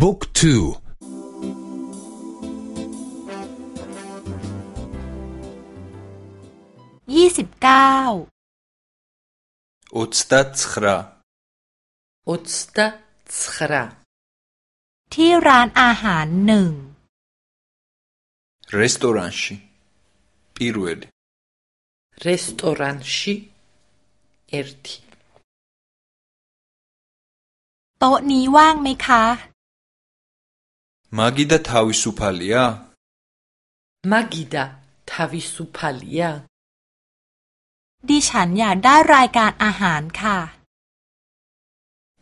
บุ๊กทูยี่สิบเก้าอุตตะตคราอุตตะตคราที่ร้านอาหารหนึ่งรีสตอรันชีปีรูเอดรีสตอรันชีเอร์ทีโต๊ะนี้ว่างไหมคะ მაგიდა თავისუფალია მაგიდა თავისუფალია ดิฉันอยากได้รายการอาหารค่ะ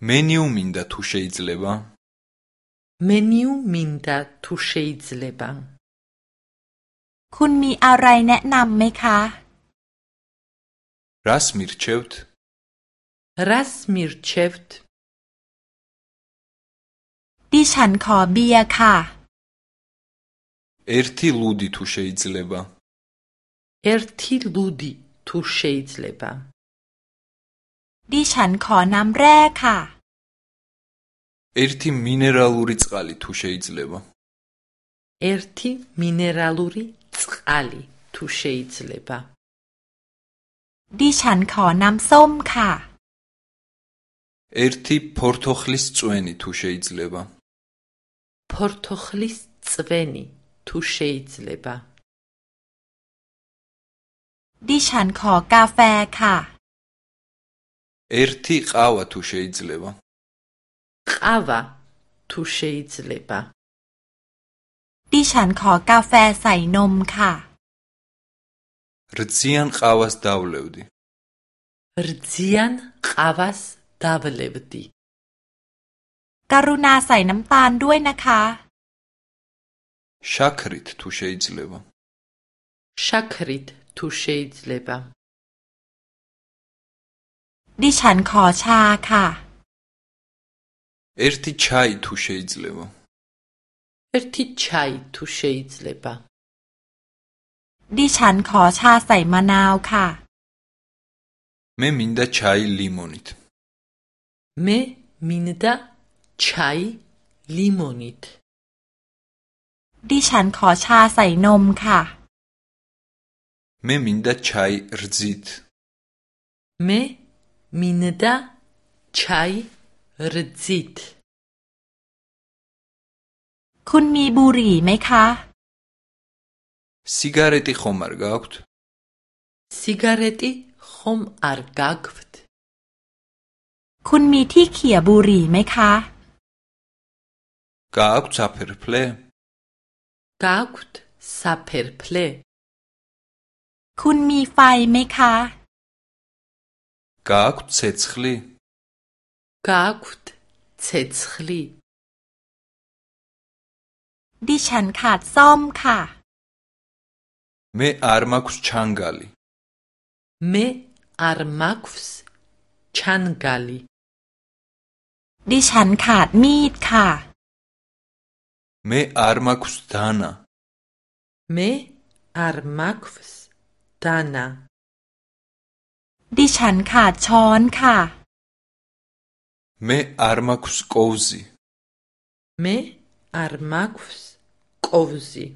მენიუ მინდა თუ შეიძლება მენიუ მინდა თუ შეიძლება คุณมีอะไรแนะนำไหมคะ რას მირჩევთ რას მირჩევთ ดิฉันขอเบียร์ค่ะ ერთი ლუდი თუ შეიძლება 1 ლუდი თუ შეიძლება ดิฉันขอน้ำแร่ค่ะ ერთი მინერალური წყალი თუ შეიძლება 1 მინერალური წყალი თუ შეიძლება ดิฉันขอน้ำส้มค่ะ ერთი ფორთოხლის წვენი თუ შეიძლება ფორთოხლის წვენი თუ შეიძლება ดิฉันขอกาแฟค่ะ ერთი ყავა თუ შეიძლება ყავა თუ შეიძლება ดิฉันขอกาแฟใส่นมค่ะ რძიან ყავას დავლევდი რძიან ყავას დავლევდი กรุณาใส่น้ำตาลด้วยนะคะ შაქრით თუ შეიძლება შაქრით თუ შეიძლება ดิฉันขอชาค่ะ ერთი ჩაი თუ შეიძლება 1 ჩაი თუ შეიძლება ดิฉันขอชาใส่มะนาวค่ะ მე მინდა ჩაი ლიმონით მე მინდა ჩაი ლიმონით ดิฉันขอชาใส่นมค่ะ მე მინდა ჩაი რძით მე მინდა ჩაი რძით คุณมีบุหรี่ไหมคะ სიგარეტი ხომ არ გაქვთ სიგარეტი ხომ არ გაგვთ คุณมีที่เขี่ยบุหรี่ไหมคะ გააქვთ საფერფლე გაგვთ საფერფლე คุณมีไฟไหมคะ გააქვთ ცეცხლი გაგვთ ცეცხლი ดิฉันขาดซ่อมค่ะ მე არ მაქვს ჩანგალი მე არ მაქვს ჩანგალი ดิฉันขาดมีดค่ะ Me armakustana. Me armakustana. ดิฉันขาดช้อนค่ะ Me armakus kovzi. Me armakus kovzi.